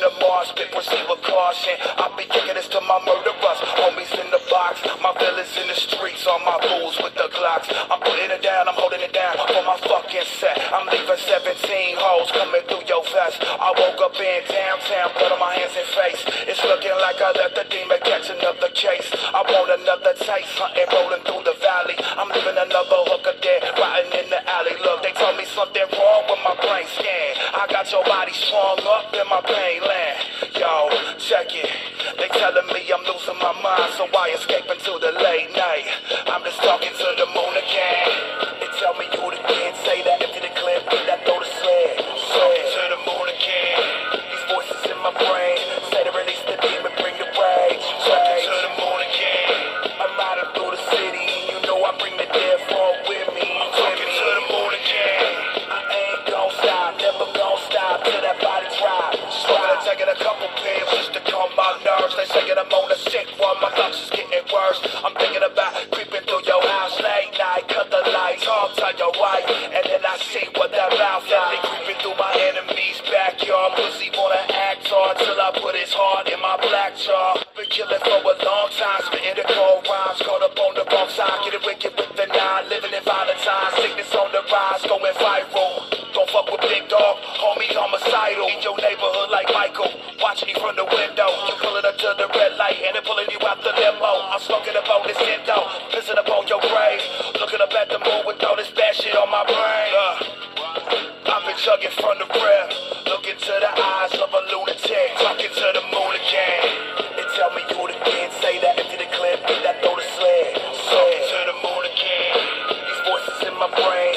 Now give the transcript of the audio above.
the Mars pit, proceed with caution. I be kicking this to my murderers, homies in the box. My villains in the streets, all my fools with the Glocks. I'm putting it down, I'm holding it down for my fucking set. I'm leaving 17 hoes coming through your vest. I woke up in downtown, blood on my hands and face. It's looking like I let the demon catch another case. I want another taste, hunting, rolling through the valley. I'm leaving another I got your body swung up in my pain land. Yo, check it. They telling me I'm losing my mind, so I escape into the late night. I'm just talking to the moon off, tell your wife, and then I see what that mouth got. They creeping through my enemy's backyard. Pussy wanna act hard till I put his heart in my black jaw. Been killing for a long time, spitting the cold rhymes, caught up on the wrong side, getting wicked with the nine, living in Valentine, sickness on the rise, going viral. Don't fuck with big dog, homie homicidal. In your neighborhood like Michael, watching me from the window. You pulling up to the red light and then pulling Chugging from the rip, looking to the eyes of a lunatic. Talking to the moon again. They tell me you the kid, say that into the clip, that throw the sled. Talking to the moon again. These voices in my brain